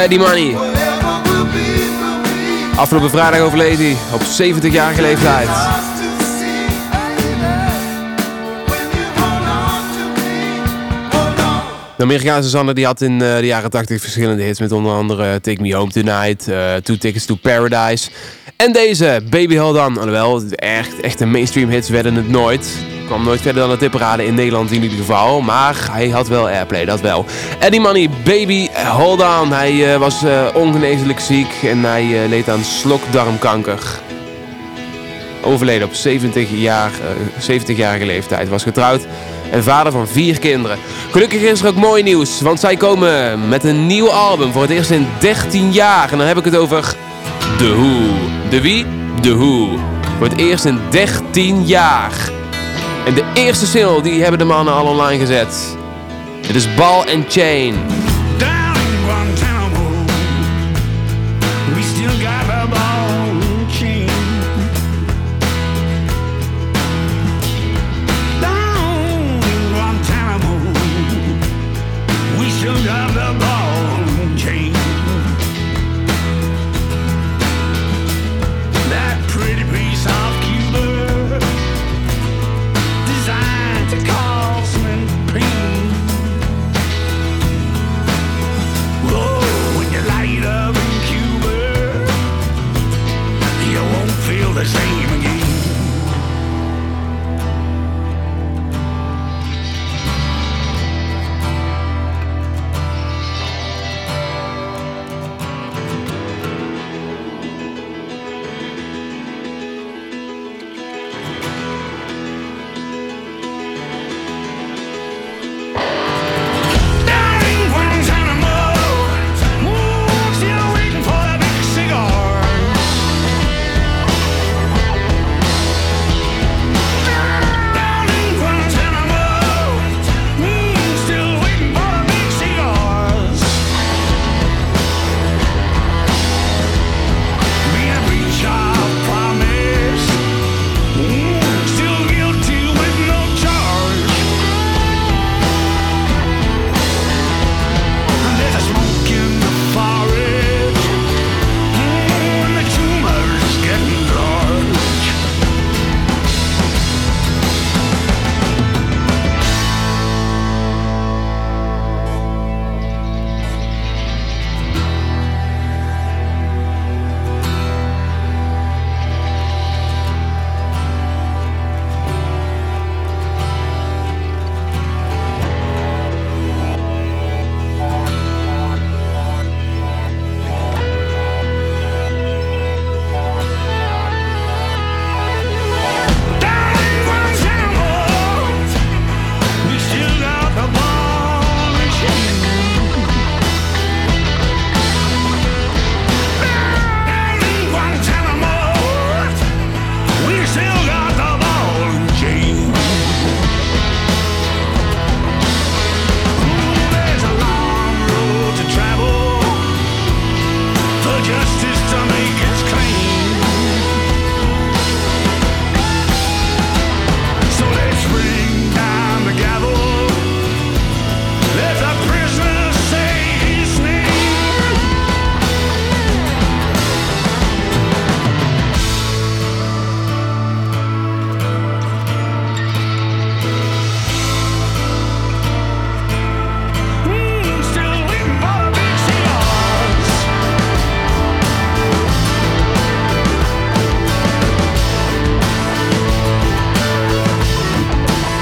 Eddie Money. Afgelopen vrijdag overleed hij op 70-jarige leeftijd. De Amerikaanse zanger die had in uh, de jaren 80 verschillende hits met onder andere Take Me Home Tonight, Two Tickets to Paradise. En deze, Baby Hold On. Alhoewel, echt, echte mainstream hits werden het nooit kwam nooit verder dan de tipparade in Nederland in ieder geval. Maar hij had wel airplay, dat wel. Eddie Money, Baby, hold on. Hij uh, was uh, ongeneeslijk ziek en hij uh, leed aan slokdarmkanker. Overleden op 70 jaar, 70-jarige leeftijd. Was getrouwd en vader van vier kinderen. Gelukkig is er ook mooi nieuws, want zij komen met een nieuw album voor het eerst in 13 jaar. En dan heb ik het over The Who. De wie? The Who. Voor het eerst in 13 jaar. En de eerste single die hebben de mannen al online gezet. Het is Ball and Chain.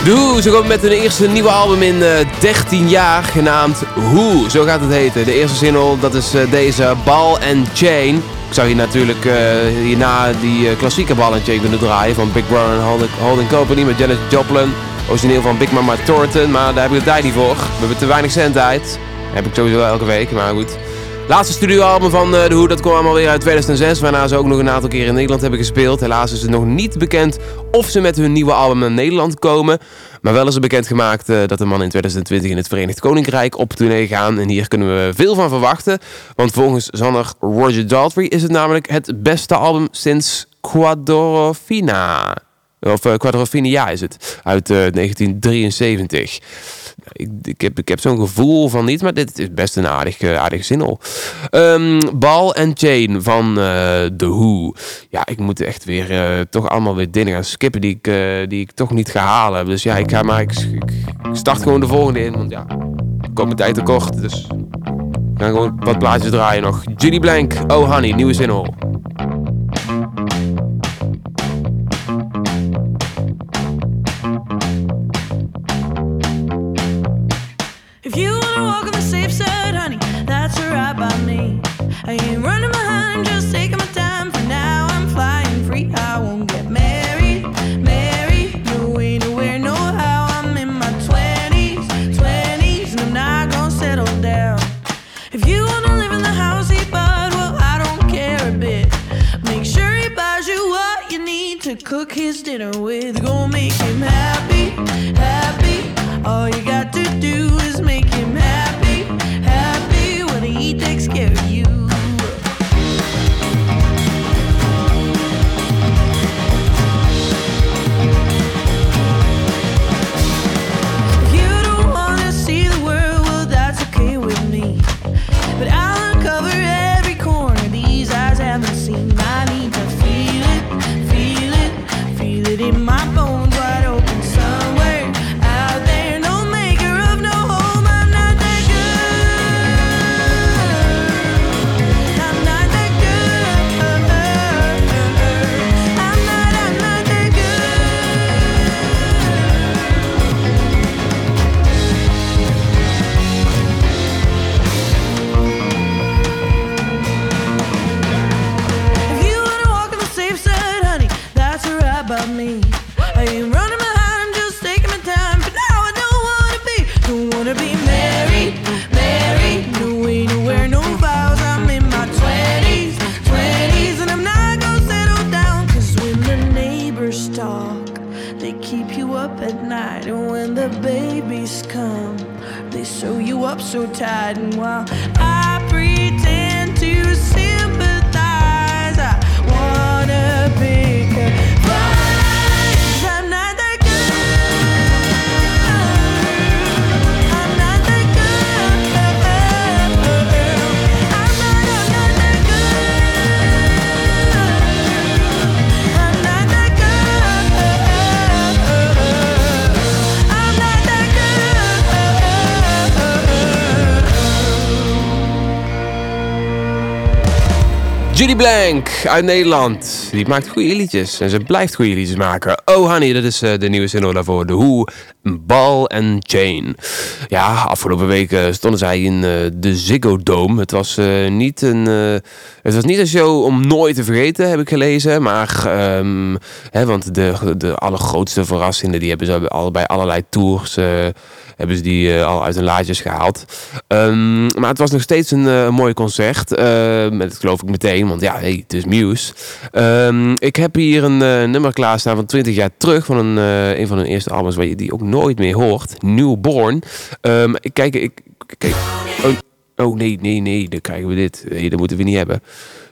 Doe, ze komen met hun eerste nieuwe album in uh, 13 jaar, genaamd Who, zo gaat het heten. De eerste single, dat is uh, deze Ball and Chain. Ik zou hier natuurlijk uh, hierna die klassieke Ball and Chain kunnen draaien van Big Brother Holding, Company met Janis Joplin. Origineel van Big Mama Thornton, maar daar heb ik de tijd niet voor. We hebben te weinig uit. heb ik sowieso elke week, maar goed. Laatste studioalbum van uh, The Who, dat kwam allemaal weer uit 2006, waarna ze ook nog een aantal keer in Nederland hebben gespeeld. Helaas is het nog niet bekend of ze met hun nieuwe album naar Nederland komen. Maar wel is er bekendgemaakt uh, dat de man in 2020 in het Verenigd Koninkrijk op tournee gaan. En hier kunnen we veel van verwachten. Want volgens zanger Roger Daltrey is het namelijk het beste album sinds Quadrofina. Of uh, Quadrofinia is het, uit 1973 ik, ik heb, ik heb zo'n gevoel van niet, maar dit is best een aardig, uh, aardig zinnel. Um, Ball and Chain van uh, The Who. Ja, ik moet echt weer uh, toch allemaal weer dingen gaan skippen die ik, die ik toch niet ga halen. Dus ja, ik ga maar, ik, start gewoon de volgende in, want ja, ik kom mijn tijd tekort. Dus ga gewoon wat plaatjes draaien nog. Judy Blank, Oh Honey, nieuwe about me. I ain't running behind, just taking my time. For now, I'm flying free. I won't get married, married. You ain't aware, no how I'm in my 20s, 20s, and I'm not gonna settle down. If you wanna live in the house he bought, well, I don't care a bit. Make sure he buys you what you need to cook his dinner with. Go make Blank uit Nederland. Die maakt goede liedjes. En ze blijft goede liedjes maken. Oh honey, dat is uh, de nieuwe single daarvoor. De Who, Ball and Chain. Ja, afgelopen weken stonden zij in uh, de Ziggo Dome. Het was, uh, niet een, het was niet een show om nooit te vergeten, heb ik gelezen. Maar, um, hè, want de, de allergrootste verrassingen... die hebben ze bij allerlei tours hebben ze die al uit hun laadjes gehaald. Um, maar het was nog steeds een mooi concert. Uh, dat geloof ik meteen, want ja, hey, het is Muse. Ik heb hier een nummer klaarstaan van 20 jaar terug. Van een, een van hun eerste albums waar je die ook nooit meer hoort. Newborn. Um, kijk, ik... Kijk, oh, nee, nee, nee. Dan krijgen we dit. Nee, dat moeten we niet hebben.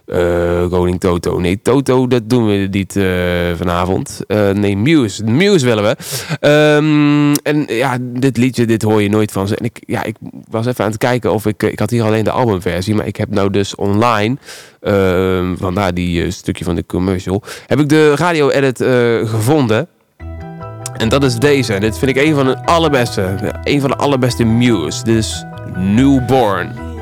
Uh, koning Toto. Nee, Toto, dat doen we niet uh, vanavond. Uh, nee, Muse. Muse willen we. Um, en ja, dit liedje, dit hoor je nooit van ze. En ik, ja, ik was even aan het kijken of ik... Ik had hier alleen de albumversie, maar ik heb nou dus online... Uh, vandaar die stukje van de commercial... Heb ik de radio-edit gevonden... En dat is deze. Dit vind ik een van de allerbeste. Een van de allerbeste Muse. Dit is Newborn.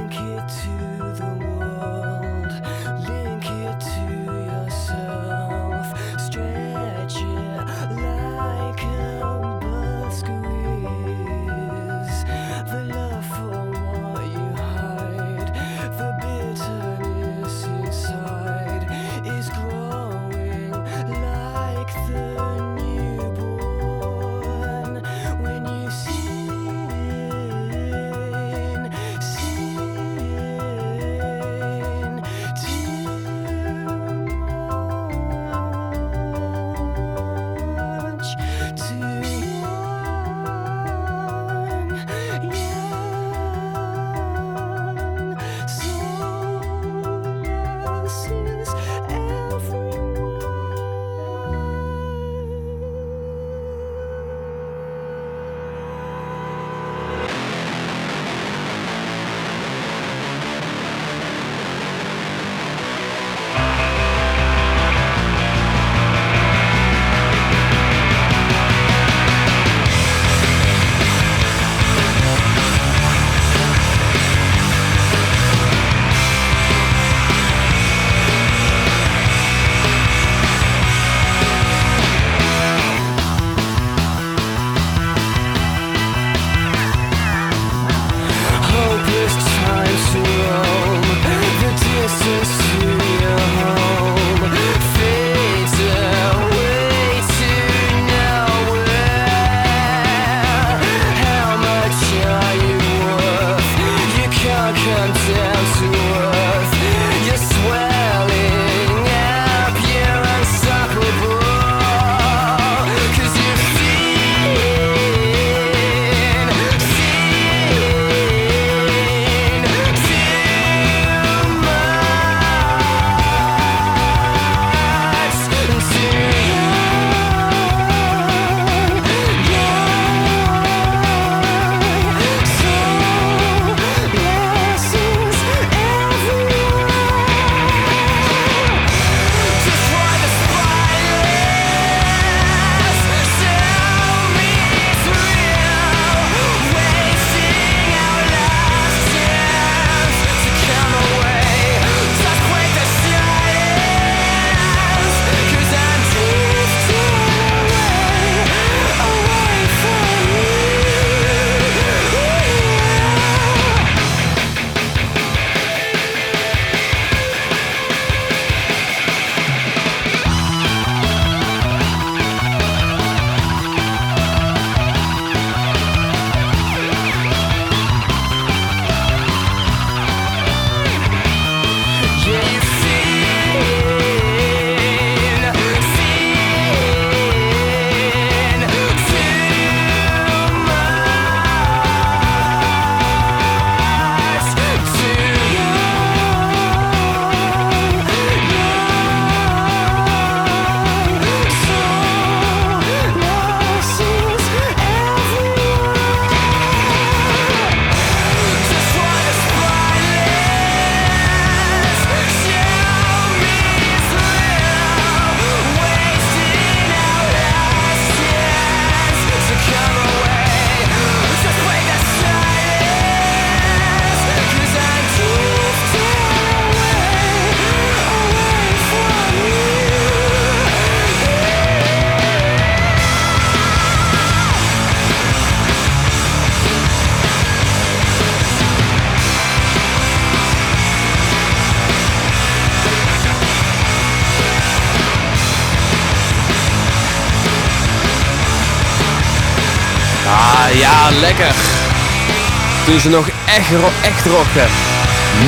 Ze nog echt, ro- echt rockten.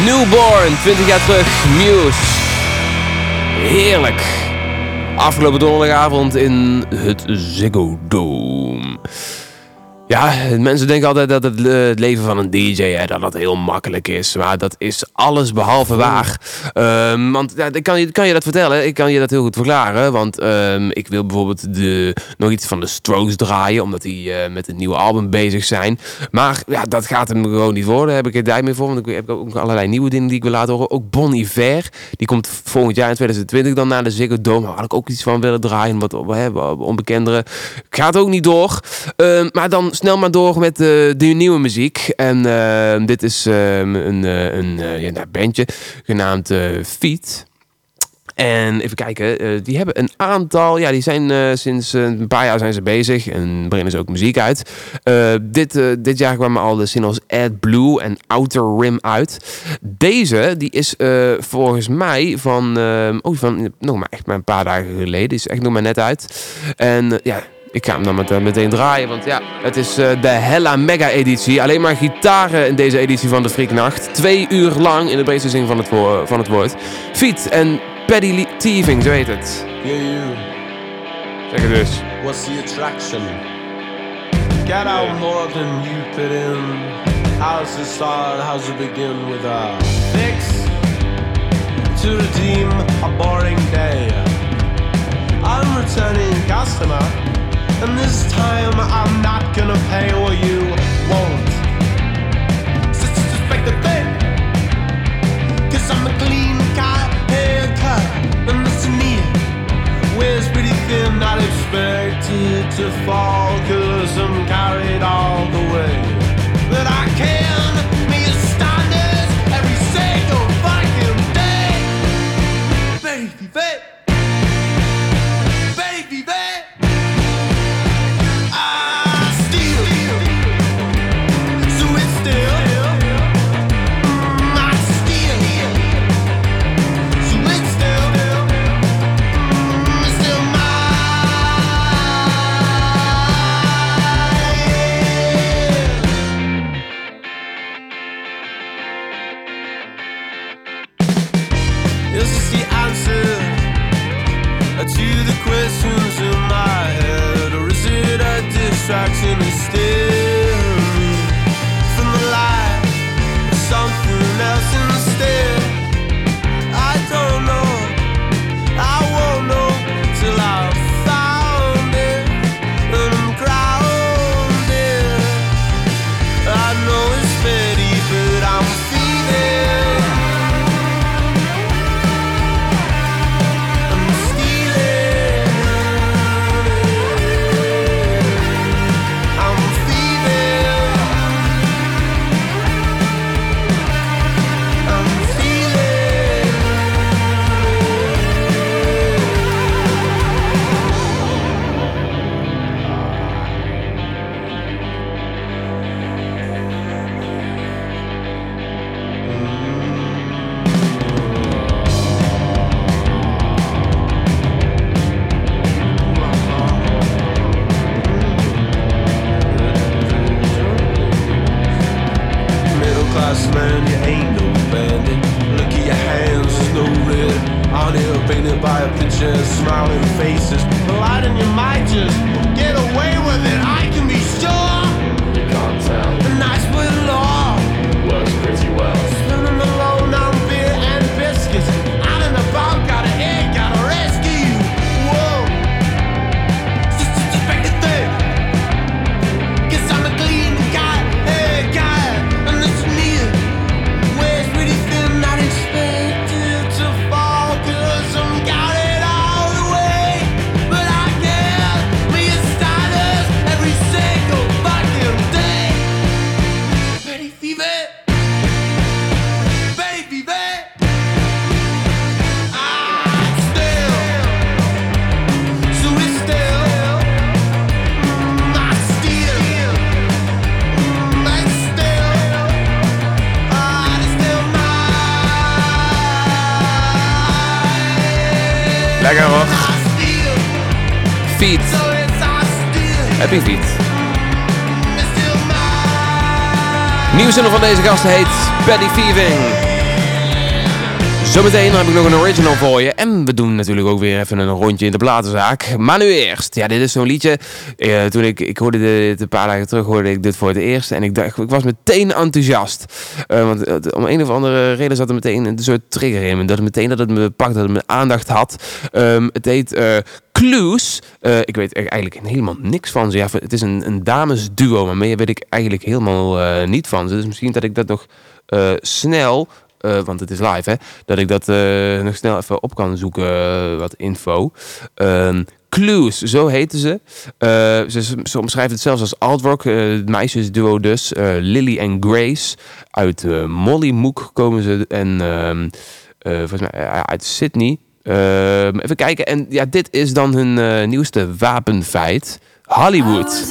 Newborn, 20 jaar terug, Muse. Heerlijk. Afgelopen donderdagavond in het Ziggo Dome. Ja, mensen denken altijd dat het, het leven van een DJ hè, dat dat heel makkelijk is. Maar dat is alles behalve waar. Ehm, want ja, ik kan, je, kan je dat vertellen? Ik kan je dat heel goed verklaren. Want ehm, ik wil bijvoorbeeld de, nog iets van de Strokes draaien. Omdat die eh, met een nieuwe album bezig zijn. Maar ja, dat gaat hem gewoon niet voor. Daar heb ik geen tijd meer voor. Want ik heb ook allerlei nieuwe dingen die ik wil laten horen. Ook Bon Iver. Die komt volgend jaar in 2020 dan naar de Ziggo Dome. Daar had ik ook iets van willen draaien. Wat hè, onbekendere. Gaat ook niet door. Ehm, maar dan snel maar door met eh, de nieuwe muziek. En ehm, dit is ehm, een, eh, een eh, ja, nou, bandje genaamd eh Feet. En even kijken, eh, die hebben een aantal, ja, die zijn eh, sinds eh, een paar jaar zijn ze bezig en brengen ze ook muziek uit. Eh, dit, eh, dit jaar kwamen al de singles Add Blue en Outer Rim uit. Deze, die is eh, volgens mij van, eh, oh, van nog maar echt maar een paar dagen geleden, is echt nog maar net uit. En eh, ja, ik ga hem dan met, meteen draaien, want ja, het is eh, de Hella Mega editie. Alleen maar gitaren in deze editie van de Freaknacht. Twee uur lang in de breedste zin van het, woor- van het woord. Fiet en Paddy Thieving, zo heet het. Yeah, you. Zeg het dus. What's the attraction? Get out more than you put in. How's it start? How's it begin with a fix? To redeem a boring day. I'm returning customer, and this time I'm not gonna pay or you won't. Just suspect the thing. Cause I'm a clean cut, haircut, and it's neat. Wears pretty thin, not expected to fall, cause I'm carried all the way. Faces. The light in your might just get away with it. heb ik van deze gast heet Paddy Viering. Zometeen heb ik nog een original voor je. En we doen natuurlijk ook weer even een rondje in de platenzaak. Maar nu eerst. Ja, dit is zo'n liedje. Eh, toen ik, ik hoorde dit een paar dagen terug, hoorde ik dit voor het eerst. En ik dacht, ik was meteen enthousiast. Eh, want eh, om een of andere reden zat er meteen een soort trigger in. me. Dat het meteen dat het me pakt, dat het me aandacht had. Ehm, het heet Clues. Ik weet eigenlijk helemaal niks van ze. Ja, het is een, een damesduo, maar weet ik eigenlijk helemaal niet van ze. Dus misschien dat ik dat nog snel, eh, want het is live, hè, dat ik dat eh, nog snel even op kan zoeken, eh, wat info. Ehm, Clues, zo heten ze. Ze. Omschrijven het zelfs als alt-rock. meisjesduo dus. Lily en Grace. Uit eh, Mollymook komen ze. En ehm, eh, volgens mij uit Sydney. Ehm, even kijken. En ja, dit is dan hun nieuwste wapenfeit. Hollywood.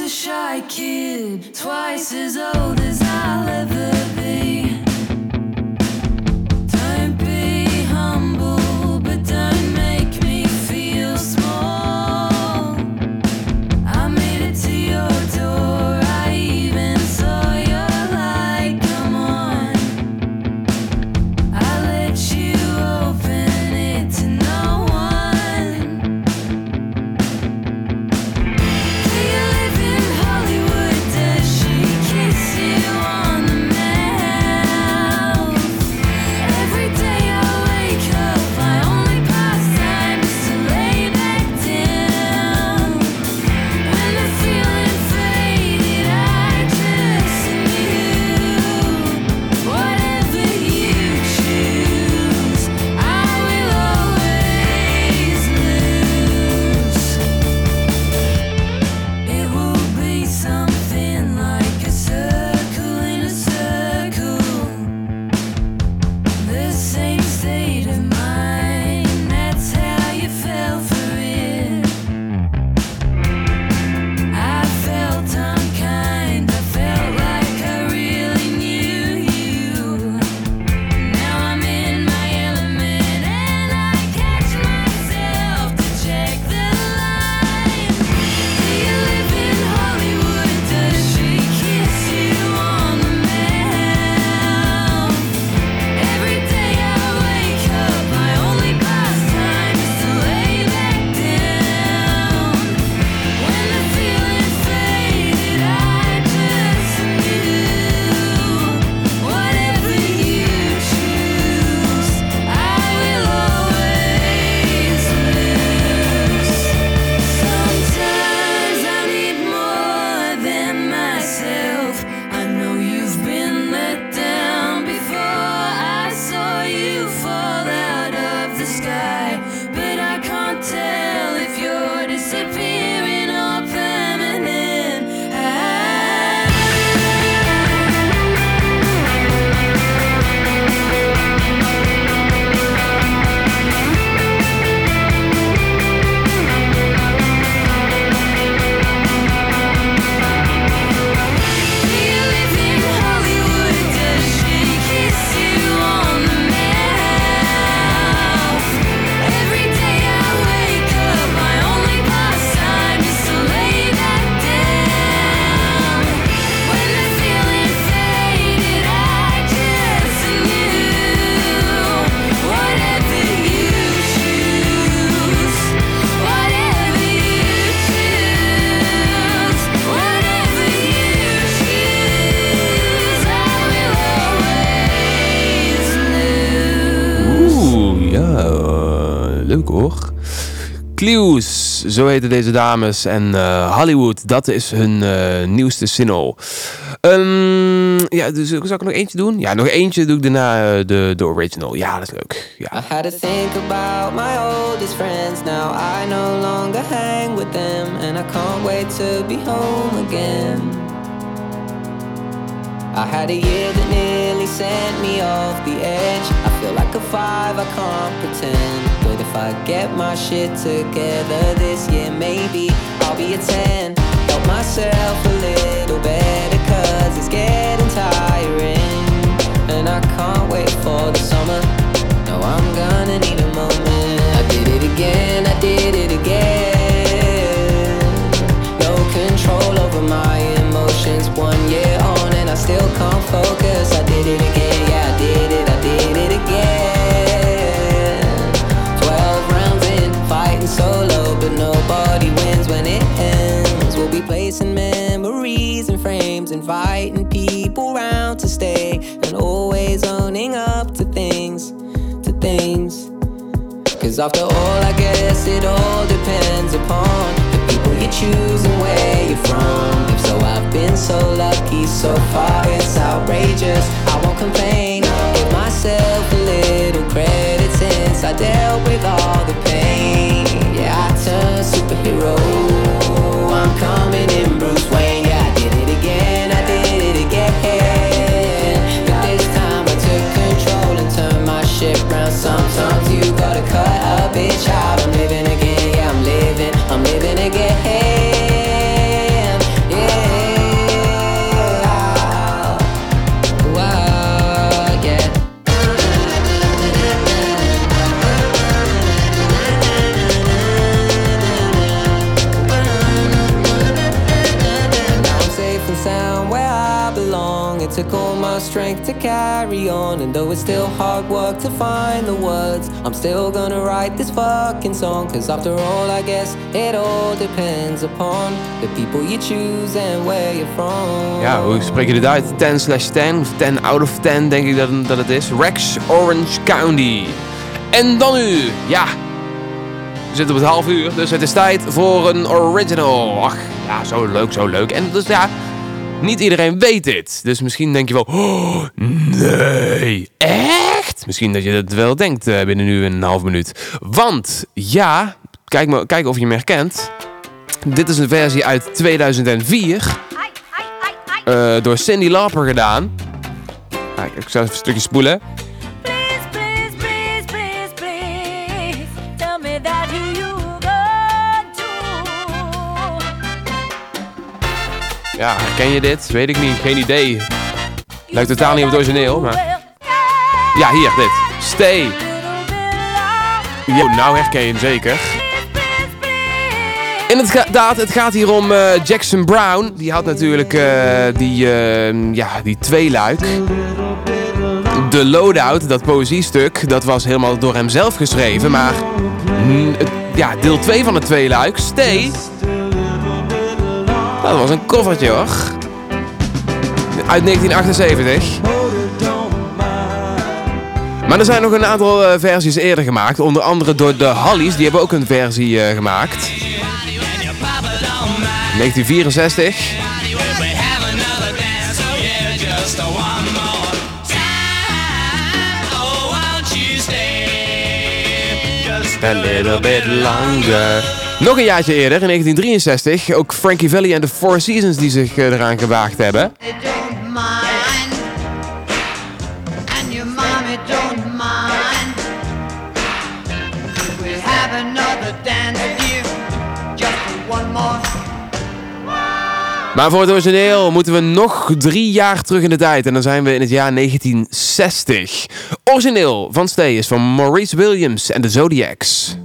Clues, zo heten deze dames. En eh, Hollywood, dat is hun eh, nieuwste single. Ehm, ja, dus zal ik nog eentje doen? Ja, nog eentje doe ik daarna eh, de, de original. Ja, dat is leuk. Ja. I had to think about my oldest friends. Now I no longer hang with them, and I can't wait to be home again. I had a year that nearly sent me off the edge. I feel like a five, I can't pretend. I get my shit together this year, maybe I'll be a 10. Help myself a little better, cause it's getting tiring. And I can't wait for the summer. No, I'm gonna need a moment. I did it again, I did it again. No control over my emotions. One year on, and I still can't focus. I did it again, yeah, I did it, I did it again. So solo, but nobody wins when it ends. We'll be placing memories and frames, inviting people round to stay, and always owning up to things, to things. Cause after all, I guess it all depends upon the people you choose and where you're from. If so, I've been so lucky so far, it's outrageous. I won't complain, give myself a little credit since I dealt with all the pain. Turned superhero. I'm coming in Bruce Wayne. Yeah, I did it again, I did it again. But this time I took control and turned my shit round. Sometimes you gotta cut a bitch out. I'm living again, strength to carry on. And though it's still hard work to find the words, I'm still gonna write this fucking song. Cause after all, I guess it all depends upon the people you choose and where you're from. Ja, hoe spreek je dit uit? 10 slash 10, of 10 out of 10 denk ik dat, dat het is. Rex Orange County. En dan nu, ja. We zitten op het half uur, dus het is tijd voor een original. Ach, ja, zo leuk, zo leuk. En dus ja, niet iedereen weet dit. Dus misschien denk je wel, oh, nee, echt? Misschien dat je dat wel denkt eh, binnen nu een half minuut. Want, ja, kijk, maar, kijk of je hem herkent. Dit is een versie uit 2004 eh, door Cindy Lauper gedaan. Kijk, ik zal even een stukje spoelen. Ja, herken je dit? Weet ik niet, geen idee. Lijkt totaal niet op het origineel, maar... Ja, hier, dit. Stay. Jo, nou herken je hem zeker. Inderdaad, het gaat hier om eh, Jackson Brown. Die had natuurlijk eh, die, eh, ja, die tweeluik. De Loadout, dat poëziestuk, dat was helemaal door hem zelf geschreven. Maar mm, ja, deel 2 van het tweeluik, Stay... Dat was een covertje hoor. Uit 1978. Maar er zijn nog een aantal eh, versies eerder gemaakt. Onder andere door de Hollies. Die hebben ook een versie eh, gemaakt. 1964. A little bit longer. Nog een jaartje eerder, in 1963, ook Frankie Valli en de Four Seasons die zich eh, eraan gewaagd hebben. Maar voor het origineel moeten we nog drie jaar terug in de tijd. En dan zijn we in het jaar 1960. Origineel van Stay is van Maurice Williams en de Zodiacs.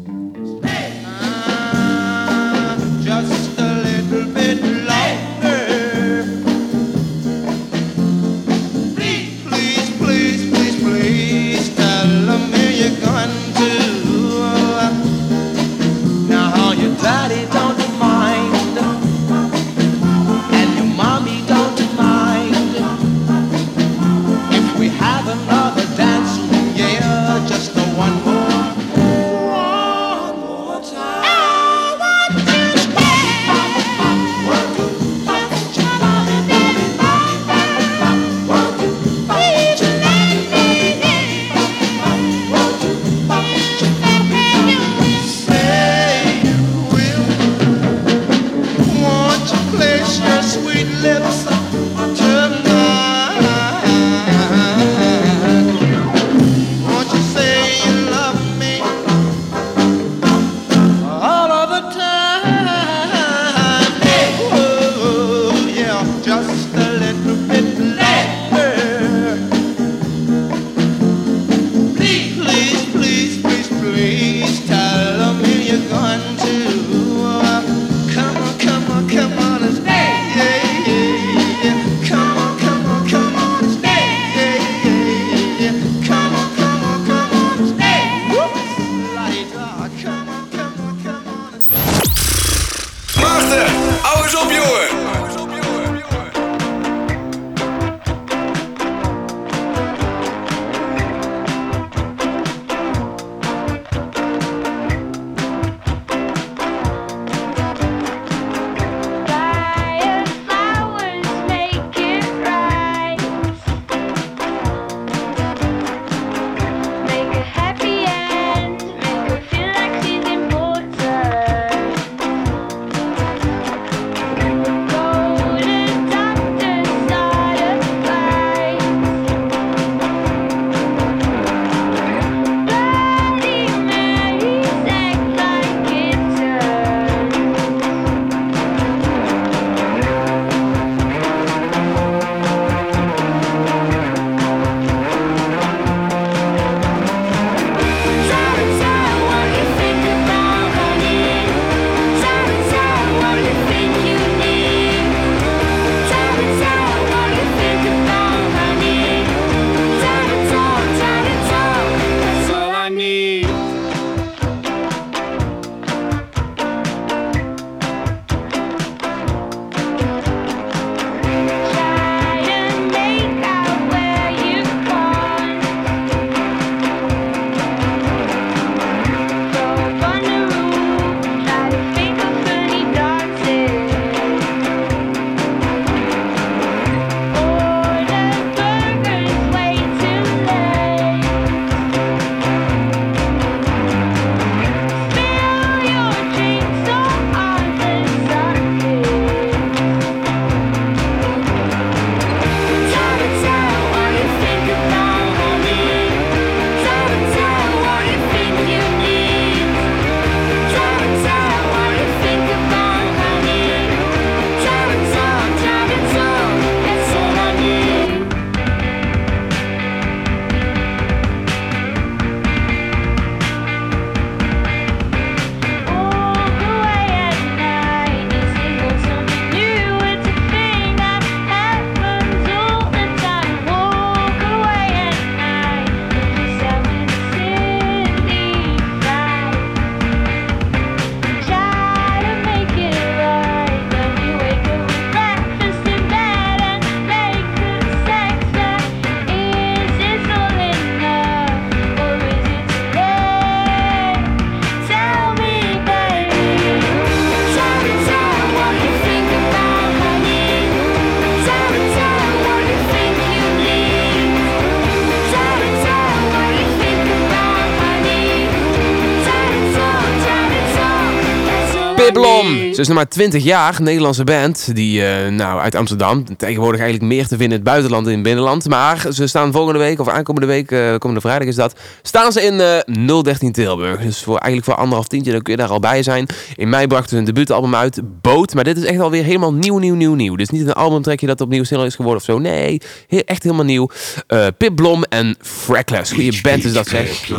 Is nog maar 20 jaar, Nederlandse band. Die, eh, nou, uit Amsterdam. Tegenwoordig eigenlijk meer te vinden in het buitenland en in het binnenland. Maar ze staan volgende week, of aankomende week, eh, komende vrijdag is dat. Staan ze in eh 013 Tilburg. Dus voor, eigenlijk voor anderhalf tientje, dan kun je daar al bij zijn. In mei brachten ze een debuutalbum uit, Boot. Maar dit is echt alweer helemaal nieuw, nieuw, nieuw, nieuw. Is niet een albumtrekje dat opnieuw single is geworden of zo. Nee, he- echt helemaal nieuw. Eh Pip Blom en Frackless. Goeie band is dat zeg.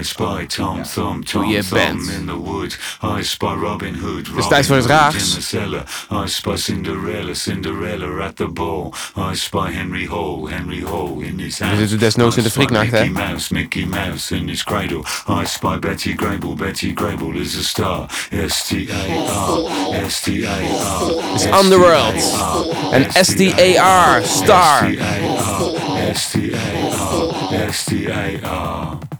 I spy Tom Thumb, Tom Goeie Thumb band. Hood, is tijd voor Hood raars. I spy Cinderella, Cinderella at the ball. I spy Henry Hall, Henry Hall in his house. zitten desnoods I in de spy hè? Mickey Mouse, Mickey Mouse in his cradle. I spy Betty Grable, Betty Grable is a star. S-T-A-R, S-T-A-R. It's Underworld. En S-T-A-R, Star. S-T-A-R, S-T-A-R, S-T-A-R.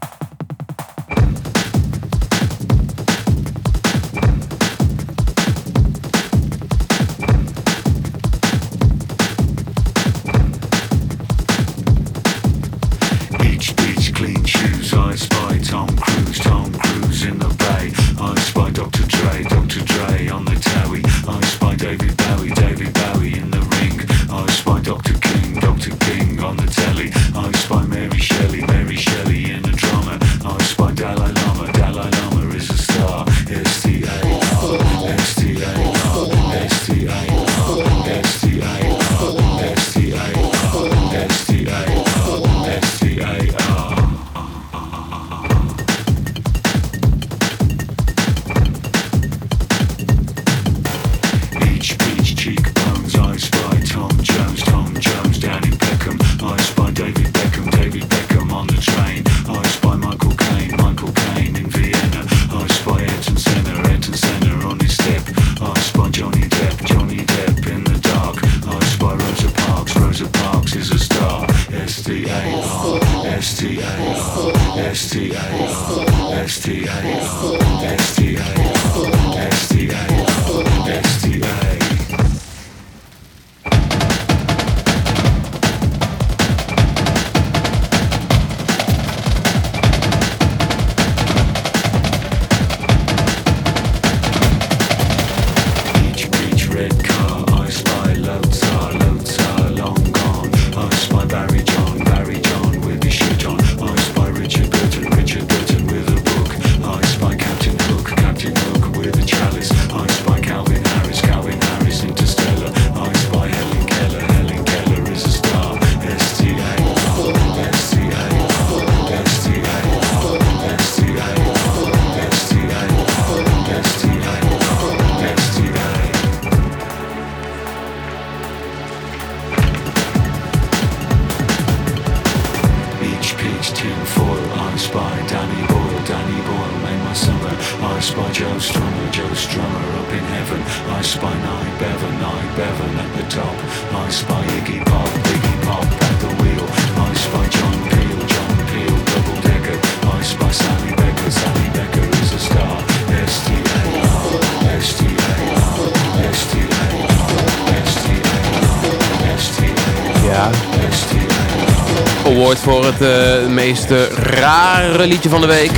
Voor het eh, meest eh, rare liedje van de week.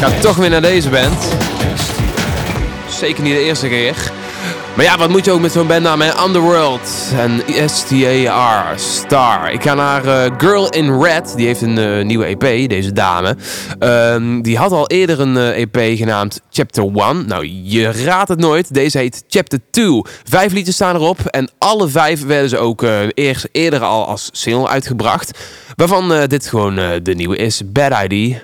Gaat toch weer naar deze band. Zeker niet de eerste keer. Maar ja, wat moet je ook met zo'n bandnaam, hè? Underworld en S-T-A-R, Star. Ik ga naar eh, Girl in Red. Die heeft een nieuwe EP, deze dame. Ehm, die had al eerder een EP genaamd Chapter 1. Nou, je raadt het nooit. Deze heet Chapter 2. Vijf liedjes staan erop. En alle vijf werden ze ook eh, eerst, eerder al als single uitgebracht. Waarvan eh, dit gewoon eh, de nieuwe is. Bad ID.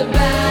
about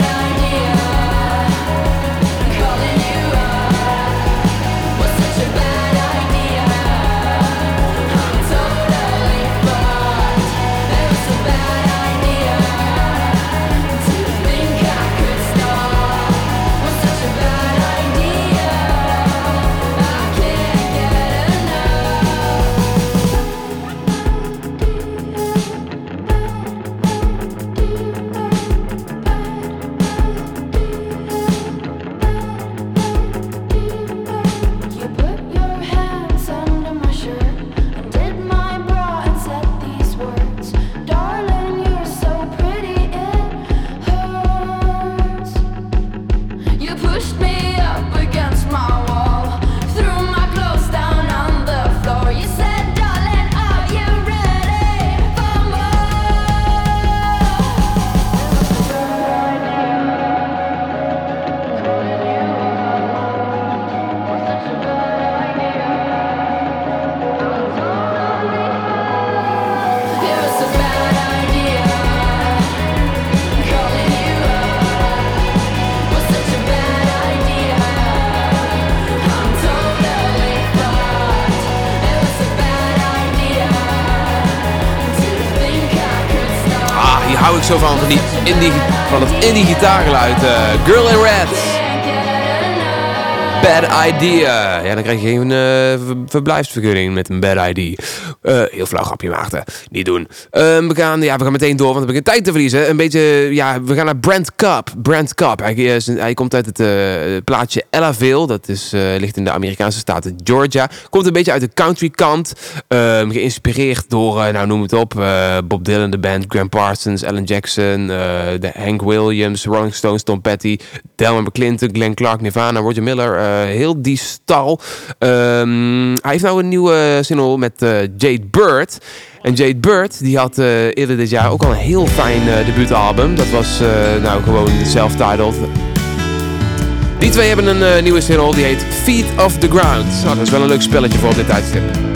het indie gitaargeluid. eh, Girl in Red. Bad idea. Ja, dan krijg je geen eh, ver- verblijfsvergunning met een bad ID. Eh, heel flauw grapje, Maarten. Niet doen. Ehm, we, gaan, ja, we gaan meteen door, want we hebben geen tijd te verliezen. Een beetje, ja, we gaan naar Brent Cup. Brent Cup. Een- hij komt uit het eh, plaatsje Ellaville. Dat is, eh, ligt in de Amerikaanse staat Georgia. Komt een beetje uit de country kant. Ehm, geïnspireerd door, eh, nou noem het op, eh, Bob Dylan, de band, Graham Parsons, Alan Jackson, eh, de Hank Williams, Rolling Stones, Tom Petty, Delmer McClinton, Glenn Clark, Nirvana, Roger Miller. Eh, heel die stal. Ehm, hij heeft nou een nieuwe single met eh, Jade Bird. En Jade Bird, die had eh, eerder dit jaar ook al een heel fijn debuutalbum. Dat was nou gewoon self-titled. Die twee hebben een nieuwe single, die heet Feet of the Ground. Nou, dat is wel een leuk spelletje voor op dit tijdstip.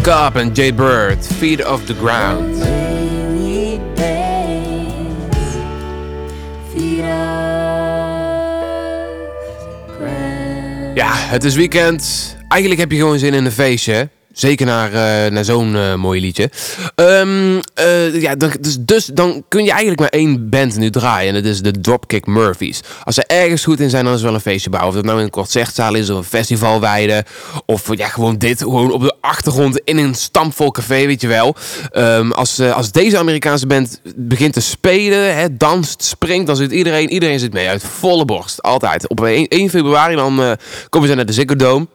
Brent Cup en Jade Bird, Feet of the Ground. Ja, het is weekend. Eigenlijk heb je gewoon zin in een feestje. Zeker naar, eh, naar zo'n eh, mooi liedje. Ehm, eh, ja, dus, dus dan kun je eigenlijk maar één band nu draaien. En dat is de Dropkick Murphys. Als ze ergens goed in zijn, dan is het wel een feestje bouwen. Of dat nou in een concertzaal is of een festivalweide. Of ja, gewoon dit. Gewoon op de achtergrond in een stampvol café, weet je wel. Ehm, als, als deze Amerikaanse band begint te spelen, hè, danst, springt, dan zit iedereen, iedereen zit mee. Uit volle borst. Altijd. Op 1, 1 februari dan komen ze naar de Ziggo.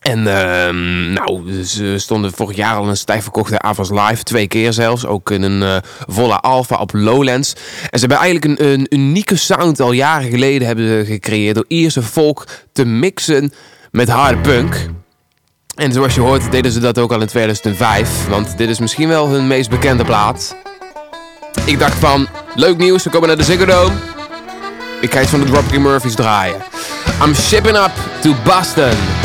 En ehm, nou, ze stonden vorig jaar al een stijf verkochte Avas Live. Twee keer zelfs. Ook in een eh, volle Alpha op Lowlands. En ze hebben eigenlijk een, een unieke sound al jaren geleden hebben ze gecreëerd. Door Ierse folk te mixen met hard punk. En zoals je hoort deden ze dat ook al in 2005. Want dit is misschien wel hun meest bekende plaat. Ik dacht van, leuk nieuws, we komen naar de Ziggo Dome. Ik ga iets van de Dropkick Murphys draaien. I'm shipping up to Boston.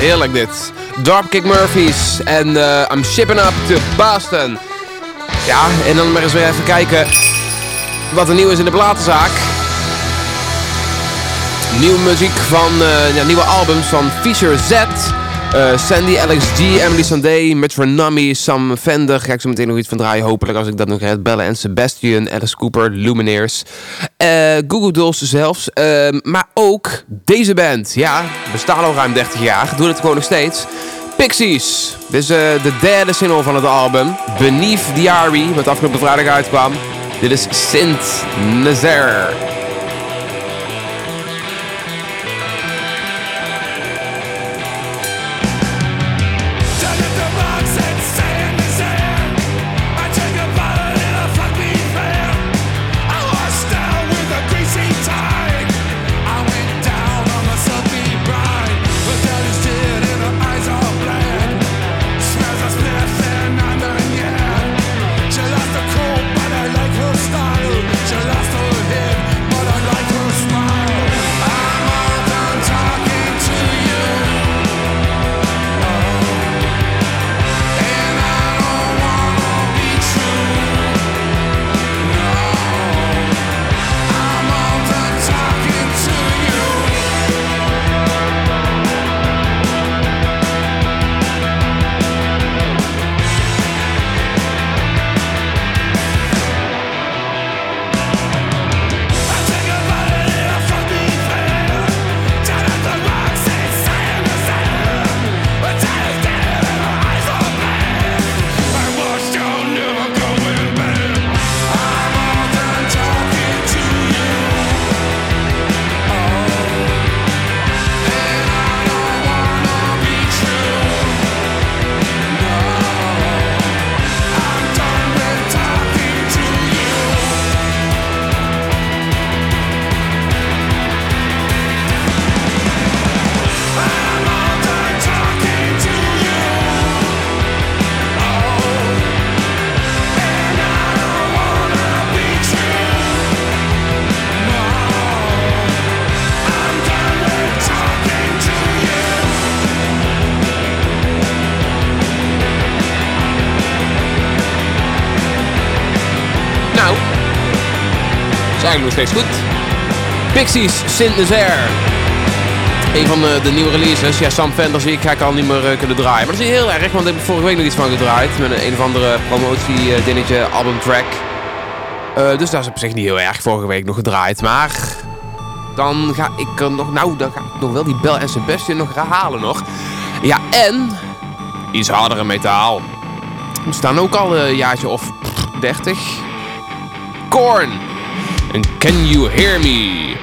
Heerlijk dit. Dropkick Murphys en eh, I'm shipping up to Boston. Ja, en dan maar eens weer even kijken wat er nieuw is in de platenzaak. Nieuwe muziek van, eh, ja, nieuwe albums van Fisher Z. eh, Sandy, Alex G, Emily Sandé, Metro Nami, Sam Fender. Ga ik zo meteen nog iets van draaien, hopelijk als ik dat nog heb. Bella en Sebastian, Alice Cooper, Lumineers. eh, Google Dolls zelfs. eh, maar ook deze band. Ja, bestaan al ruim 30 jaar. Doen het gewoon nog steeds. Pixies. Dit is eh, de derde single van het album. Beneath the Ari, wat afgelopen vrijdag uitkwam. Dit is Sint Nazaire. Steeds goed. Pixies, Saint Nazaire. Een van de, de nieuwe releases. Ja, Sam ik, ga ik al niet meer eh, kunnen draaien. Maar dat is heel erg, want ik heb vorige week nog iets van gedraaid. Met een, een of andere promotie eh, dingetje, albumtrack. Eh, dus dat is op zich niet heel erg. Vorige week nog gedraaid. Maar dan ga ik er nog... Nou, dan ga ik nog wel die Bell en Sebastian nog herhalen nog. Ja, en... Iets hardere metaal. We staan ook al een jaartje of pff, 30. Korn. En Can You Hear Me?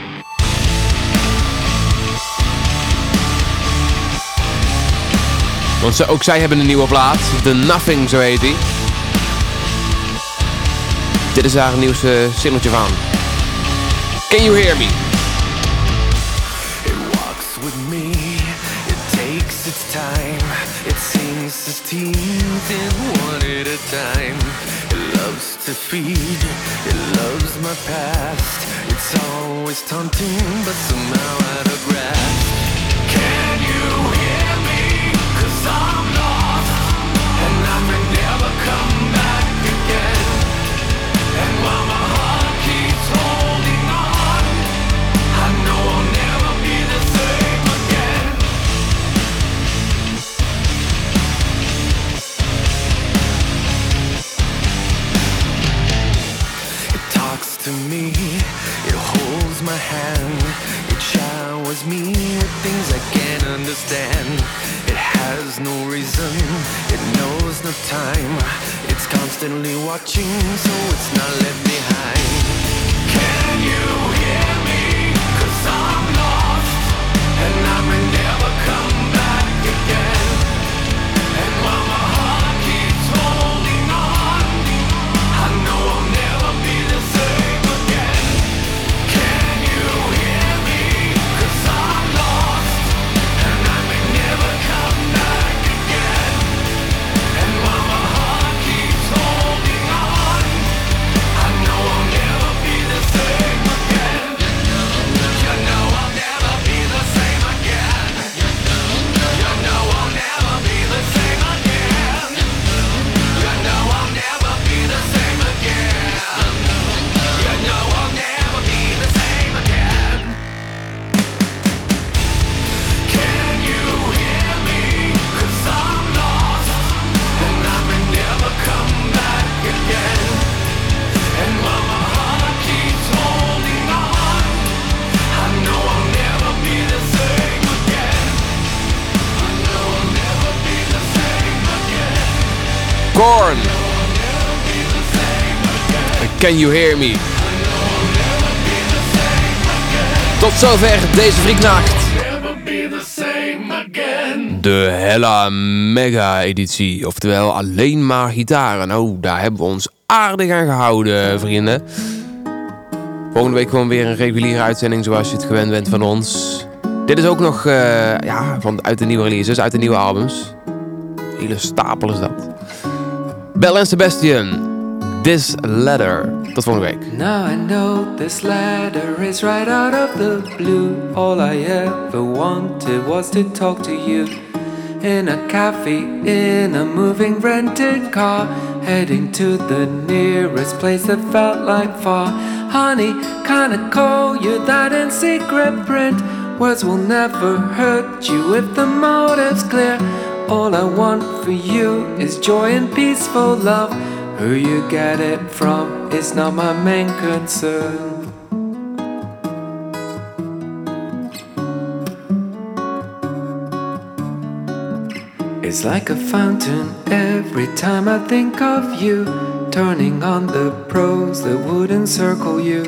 Want ook zij hebben een nieuwe plaat. The Nothing, zo heet die. Dit is haar nieuwste singeltje van. Can You Hear Me? It walks with me, it takes its time. It sinks its teeth in one at a time. It loves to feed, it past. It's always taunting, but somehow out of grasp. Watching, so it's not Can You Hear Me? Tot zover deze again. De Hella Mega editie. Oftewel alleen maar gitaren. Nou, daar hebben we ons aardig aan gehouden, vrienden. Volgende week gewoon weer een reguliere uitzending zoals je het gewend bent van ons. Dit is ook nog eh, ja, van, uit de nieuwe releases, uit de nieuwe albums. Hele stapel is dat. Bell en Sebastian. This Letter. Tot volgende week. Now I know this letter is right out of the blue. All I ever wanted was to talk to you. In a cafe, in a moving rented car, heading to the nearest place that felt like far. Honey, kinda call you that in secret print. Words will never hurt you if the motive's clear. All I want for you is joy and peaceful love. Who you get it from is not my main concern. It's like a fountain every time I think of you. Turning on the pros that would encircle you.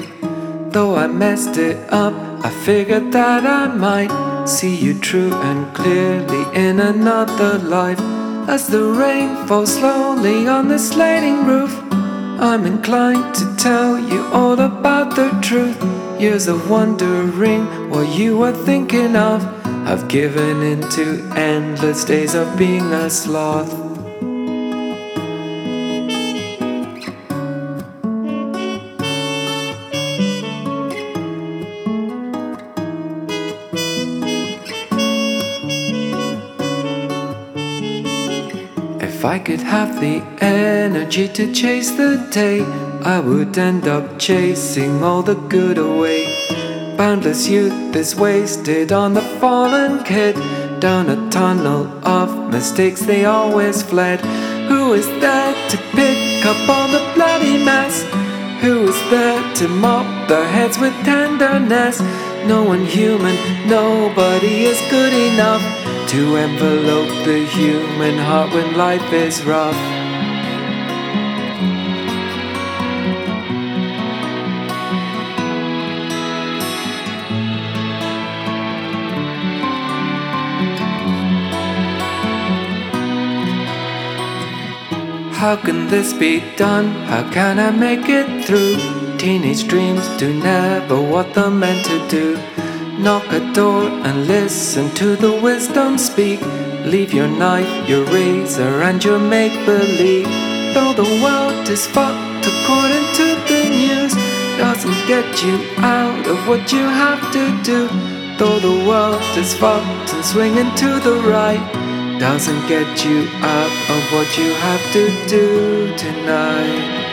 Though I messed it up, I figured that I might see you true and clearly in another life. As the rain falls slowly on the slating roof, I'm inclined to tell you all about the truth. Years of wondering what you were thinking of. I've given into endless days of being a sloth. I could have the energy to chase the day, I would end up chasing all the good away. Boundless youth is wasted on the fallen kid. Down a tunnel of mistakes they always fled. Who is there to pick up all the bloody mess? Who is there to mop their heads with tenderness? No one human, nobody is good enough to envelope the human heart when life is rough. How can this be done? How can I make it through? Teenage dreams do never what they're meant to do. Knock a door and listen to the wisdom speak. Leave your knife, your razor, and your make believe. Though the world is fucked according to the news, doesn't get you out of what you have to do. Though the world is fucked and swinging to the right, doesn't get you out of what you have to do tonight.